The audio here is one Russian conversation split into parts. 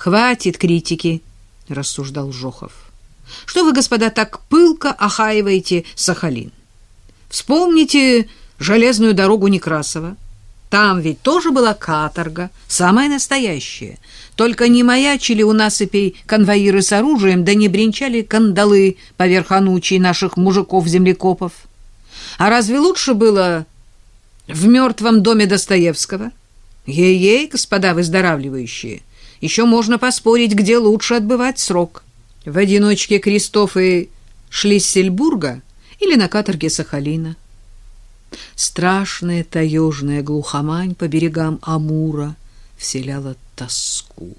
Хватит критики, рассуждал Жохов. Что вы, господа, так пылко охаиваете Сахалин? Вспомните железную дорогу Некрасова. Там ведь тоже была каторга, самая настоящая. Только не маячили у насыпей конвоиры с оружием, да не бренчали кандалы поверх анучий наших мужиков-землекопов. А разве лучше было в мертвом доме Достоевского? Ей-ей, господа выздоравливающие, еще можно поспорить, где лучше отбывать срок. В одиночке Кристоф и Шлиссельбурга или на каторге Сахалина. Страшная таежная глухомань по берегам Амура вселяла тоску.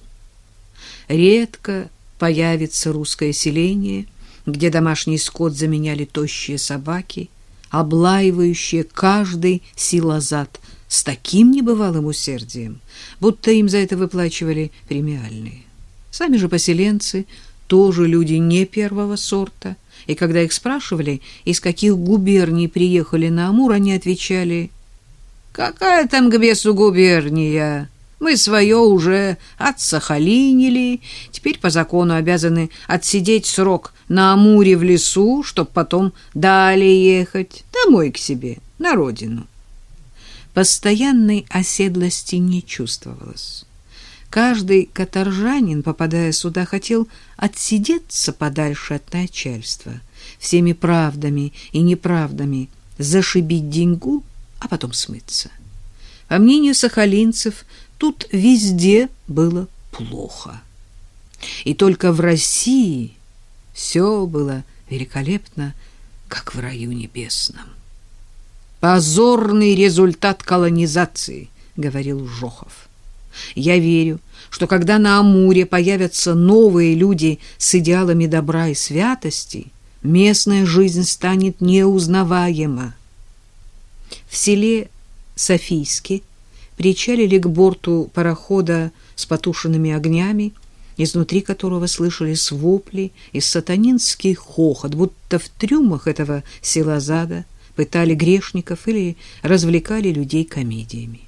Редко появится русское селение, где домашний скот заменяли тощие собаки, облаивающие каждый силозад с таким небывалым усердием, будто им за это выплачивали премиальные. Сами же поселенцы тоже люди не первого сорта, и когда их спрашивали, из каких губерний приехали на Амур, они отвечали, «Какая там к бесу губерния? Мы свое уже отсахалинили, теперь по закону обязаны отсидеть срок на Амуре в лесу, чтоб потом далее ехать, домой к себе, на родину». Постоянной оседлости не чувствовалось. Каждый каторжанин, попадая сюда, хотел отсидеться подальше от начальства, всеми правдами и неправдами зашибить деньгу, а потом смыться. По мнению сахалинцев, тут везде было плохо. И только в России все было великолепно, как в раю небесном. «Позорный результат колонизации», — говорил Жохов. Я верю, что когда на Амуре появятся новые люди с идеалами добра и святости, местная жизнь станет неузнаваема. В селе Софийске причалили к борту парохода с потушенными огнями, изнутри которого слышались вопли и сатанинский хохот, будто в трюмах этого селозада пытали грешников или развлекали людей комедиями.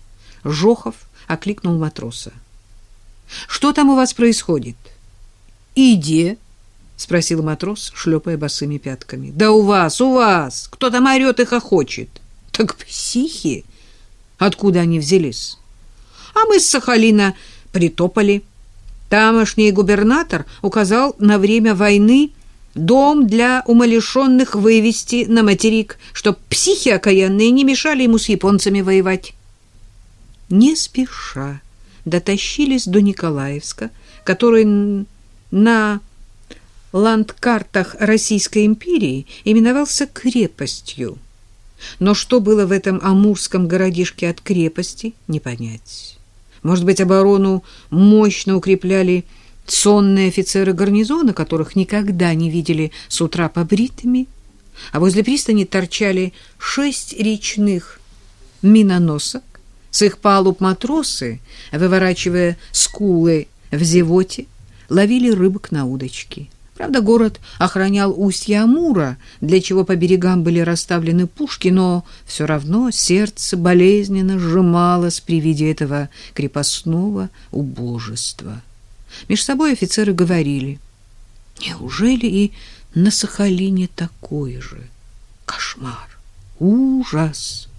Жохов — окликнул матроса. Что там у вас происходит? Иди, спросил матрос, шлепая босыми пятками. Да у вас, у вас, кто там орет и хохочет. Так психи. Откуда они взялись? А мы с Сахалина притопали. Тамошний губернатор указал на время войны дом для умалишенных вывести на материк, чтоб психи окаянные не мешали ему с японцами воевать не спеша дотащились до Николаевска, который на ландкартах Российской империи именовался крепостью. Но что было в этом амурском городишке от крепости, не понять. Может быть, оборону мощно укрепляли сонные офицеры гарнизона, которых никогда не видели с утра побритыми, а возле пристани торчали шесть речных миноносок, с их палуб матросы, выворачивая скулы в зевоте, ловили рыбок на удочки. Правда, город охранял устье Амура, для чего по берегам были расставлены пушки, но все равно сердце болезненно сжималось при виде этого крепостного убожества. Меж собой офицеры говорили, неужели и на Сахалине такой же? Кошмар, ужас!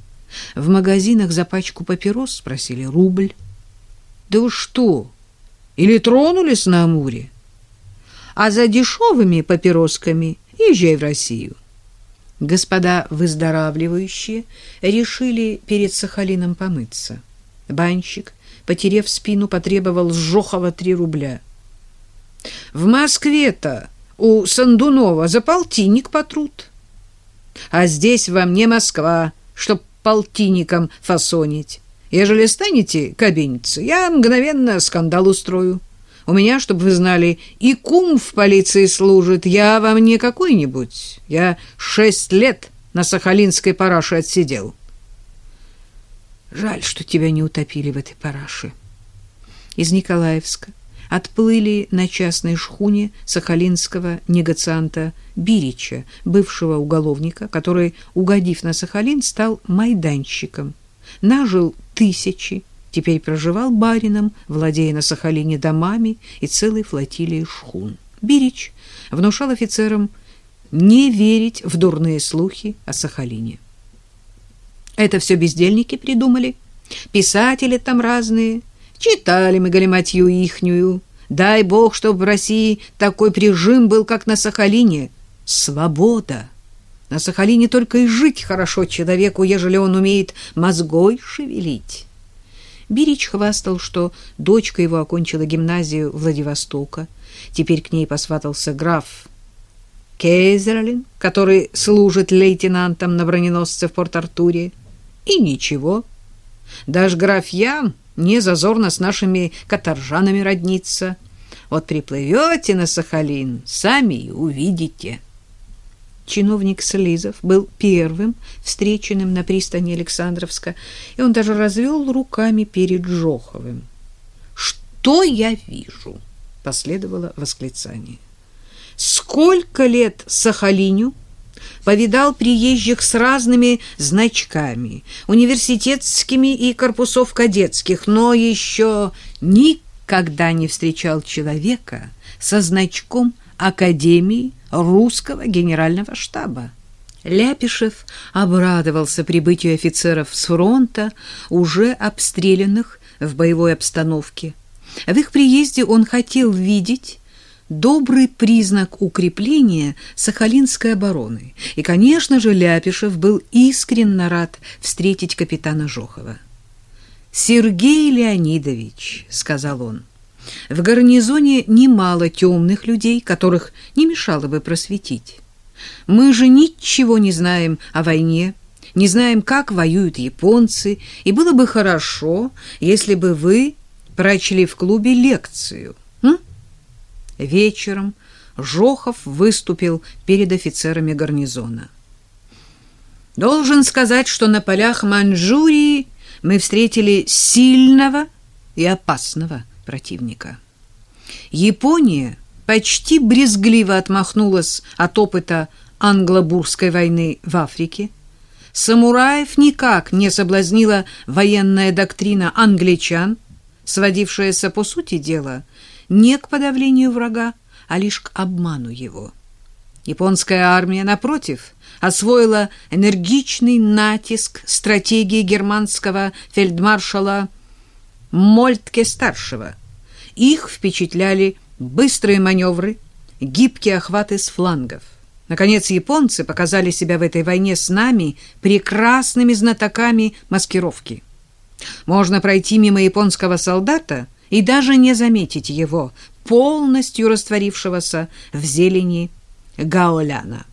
В магазинах за пачку папирос спросили рубль. Да вы что, или тронулись на Амуре? А за дешевыми папиросками езжай в Россию. Господа выздоравливающие решили перед Сахалином помыться. Банщик, потерев спину, потребовал с три рубля. В Москве-то у Сандунова за полтинник потрут. А здесь вам не Москва, чтоб полтинником фасонить. Ежели станете кабиниться, я мгновенно скандал устрою. У меня, чтобы вы знали, и кум в полиции служит. Я вам не какой-нибудь. Я шесть лет на Сахалинской параше отсидел. Жаль, что тебя не утопили в этой параше. Из Николаевска отплыли на частной шхуне сахалинского негацианта Бирича, бывшего уголовника, который, угодив на Сахалин, стал майданщиком, нажил тысячи, теперь проживал барином, владея на Сахалине домами и целой флотилией шхун. Бирич внушал офицерам не верить в дурные слухи о Сахалине. Это все бездельники придумали, писатели там разные, читали мы галиматью ихнюю. Дай бог, чтобы в России такой прижим был, как на Сахалине. Свобода! На Сахалине только и жить хорошо человеку, ежели он умеет мозгой шевелить. Бирич хвастал, что дочка его окончила гимназию Владивостока. Теперь к ней посватался граф Кейзерлин, который служит лейтенантом на броненосце в Порт-Артуре. И ничего. Даже граф Ян не зазорно с нашими каторжанами родниться. Вот приплывете на Сахалин, сами и увидите. Чиновник Слизов был первым встреченным на пристани Александровска, и он даже развел руками перед Жоховым. «Что я вижу?» — последовало восклицание. «Сколько лет Сахалиню?» повидал приезжих с разными значками, университетскими и корпусов кадетских, но еще никогда не встречал человека со значком Академии русского генерального штаба. Ляпишев обрадовался прибытию офицеров с фронта, уже обстрелянных в боевой обстановке. В их приезде он хотел видеть добрый признак укрепления Сахалинской обороны. И, конечно же, Ляпишев был искренне рад встретить капитана Жохова. «Сергей Леонидович», — сказал он, — в гарнизоне немало темных людей, которых не мешало бы просветить. Мы же ничего не знаем о войне, не знаем, как воюют японцы, и было бы хорошо, если бы вы прочли в клубе лекцию. М? Вечером Жохов выступил перед офицерами гарнизона. Должен сказать, что на полях Маньчжурии мы встретили сильного и опасного противника. Япония почти брезгливо отмахнулась от опыта англо-бурской войны в Африке. Самураев никак не соблазнила военная доктрина англичан, сводившаяся, по сути дела, не к подавлению врага, а лишь к обману его. Японская армия, напротив, освоила энергичный натиск стратегии германского фельдмаршала Мольтке-старшего. Их впечатляли быстрые маневры, гибкие охваты с флангов. Наконец, японцы показали себя в этой войне с нами прекрасными знатоками маскировки. Можно пройти мимо японского солдата и даже не заметить его, полностью растворившегося в зелени гаоляна.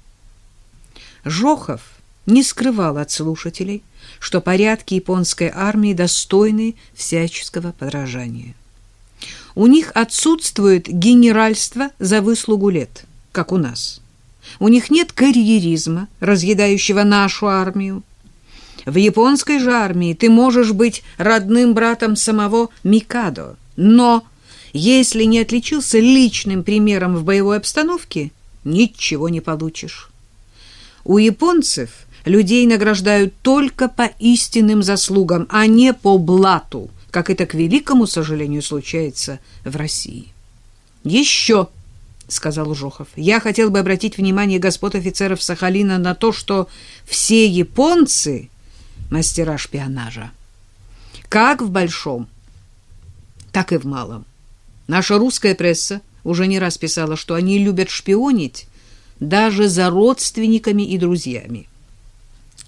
Жохов не скрывал от слушателей, что порядки японской армии достойны всяческого подражания. У них отсутствует генеральство за выслугу лет, как у нас. У них нет карьеризма, разъедающего нашу армию. В японской же армии ты можешь быть родным братом самого Микадо, но если не отличился личным примером в боевой обстановке, ничего не получишь. У японцев – людей награждают только по истинным заслугам, а не по блату, как это, к великому сожалению, случается в России. «Еще», — сказал Ужохов, — «я хотел бы обратить внимание господ офицеров Сахалина на то, что все японцы — мастера шпионажа. Как в большом, так и в малом. Наша русская пресса уже не раз писала, что они любят шпионить даже за родственниками и друзьями.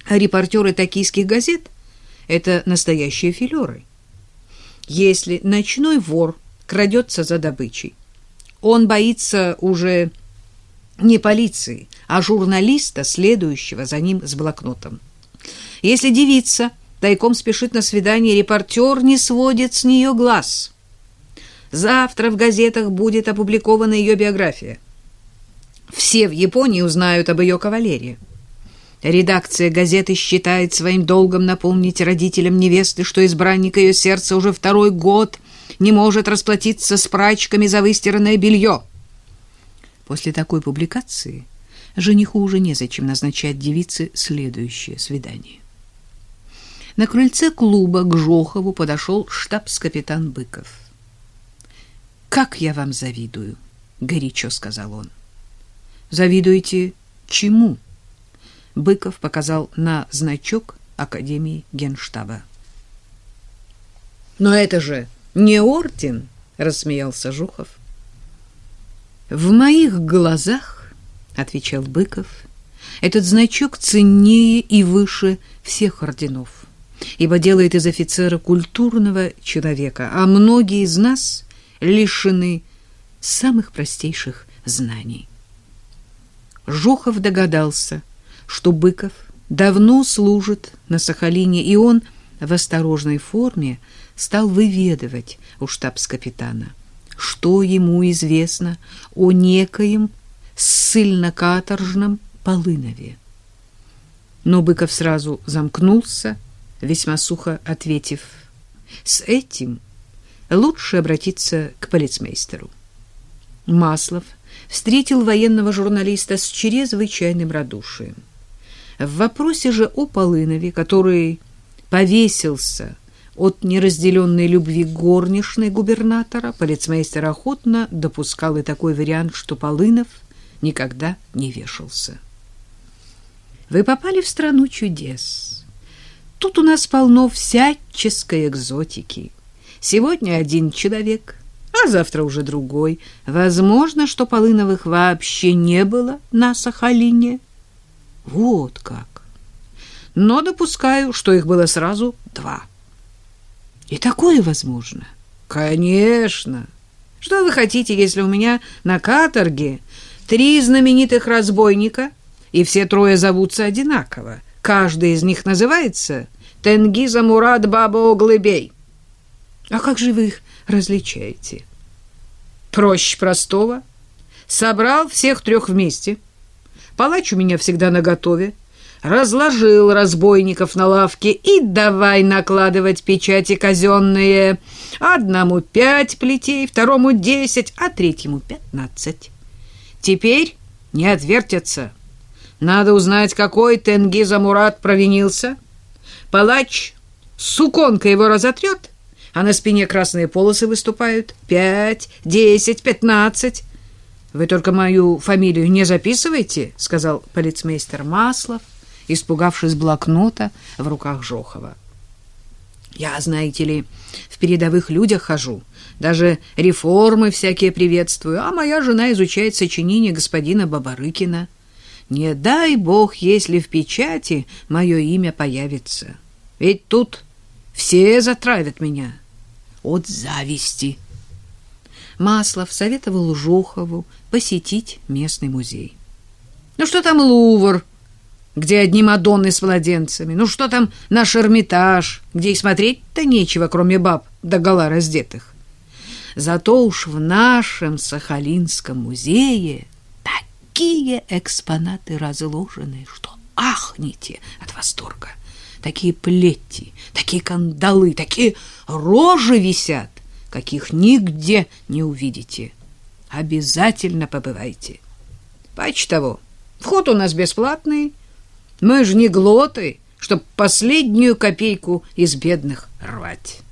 Репортеры токийских газет — это настоящие филеры. Если ночной вор крадется за добычей, он боится уже не полиции, а журналиста, следующего за ним с блокнотом. Если девица тайком спешит на свидание, репортер не сводит с нее глаз. Завтра в газетах будет опубликована ее биография. Все в Японии узнают об ее кавалерии. Редакция газеты считает своим долгом напомнить родителям невесты, что избранник ее сердца уже второй год не может расплатиться с прачками за выстиранное белье. После такой публикации жениху уже незачем назначать девице следующее свидание. На крыльце клуба к Жохову подошел штабс-капитан Быков. «Как я вам завидую!» — горячо сказал он. «Завидуете чему?» Быков показал на значок Академии Генштаба. «Но это же не орден!» — рассмеялся Жухов. «В моих глазах, — отвечал Быков, — этот значок ценнее и выше всех орденов, ибо делает из офицера культурного человека, а многие из нас лишены самых простейших знаний. Жухов догадался, что Быков давно служит на Сахалине, и он в осторожной форме стал выведывать у штабс-капитана — что ему известно о некоем ссыльно-каторжном Полынове. Но Быков сразу замкнулся, весьма сухо ответив, «С этим лучше обратиться к полицмейстеру». Маслов встретил военного журналиста с чрезвычайным радушием. В вопросе же о Полынове, который повесился от неразделенной любви горничной губернатора полицмейстер охотно допускал и такой вариант, что Полынов никогда не вешался. Вы попали в страну чудес. Тут у нас полно всяческой экзотики. Сегодня один человек, а завтра уже другой. Возможно, что Полыновых вообще не было на Сахалине. Вот как. Но допускаю, что их было сразу два. И такое возможно. Конечно. Что вы хотите, если у меня на каторге три знаменитых разбойника, и все трое зовутся одинаково? Каждый из них называется Тенгиза Мурат Баба Оглыбей. А как же вы их различаете? Проще простого. Собрал всех трех вместе. Палач у меня всегда наготове разложил разбойников на лавке и давай накладывать печати казенные. Одному пять плетей, второму десять, а третьему пятнадцать. Теперь не отвертятся. Надо узнать, какой Тенгиз Амурат провинился. Палач суконка его разотрет, а на спине красные полосы выступают. Пять, десять, пятнадцать. Вы только мою фамилию не записывайте, — сказал полицмейстер Маслов испугавшись блокнота в руках Жохова. Я, знаете ли, в передовых людях хожу, даже реформы всякие приветствую, а моя жена изучает сочинение господина Бабарыкина. Не дай бог, если в печати мое имя появится. Ведь тут все затравят меня от зависти. Маслов советовал Жохову посетить местный музей. Ну что там Лувр? где одни Мадонны с младенцами. Ну что там наш Эрмитаж, где и смотреть-то нечего, кроме баб да гола раздетых. Зато уж в нашем Сахалинском музее такие экспонаты разложены, что ахните от восторга. Такие плети, такие кандалы, такие рожи висят, каких нигде не увидите. Обязательно побывайте. Пач того, вход у нас бесплатный, мы же не глоты, чтоб последнюю копейку из бедных рвать.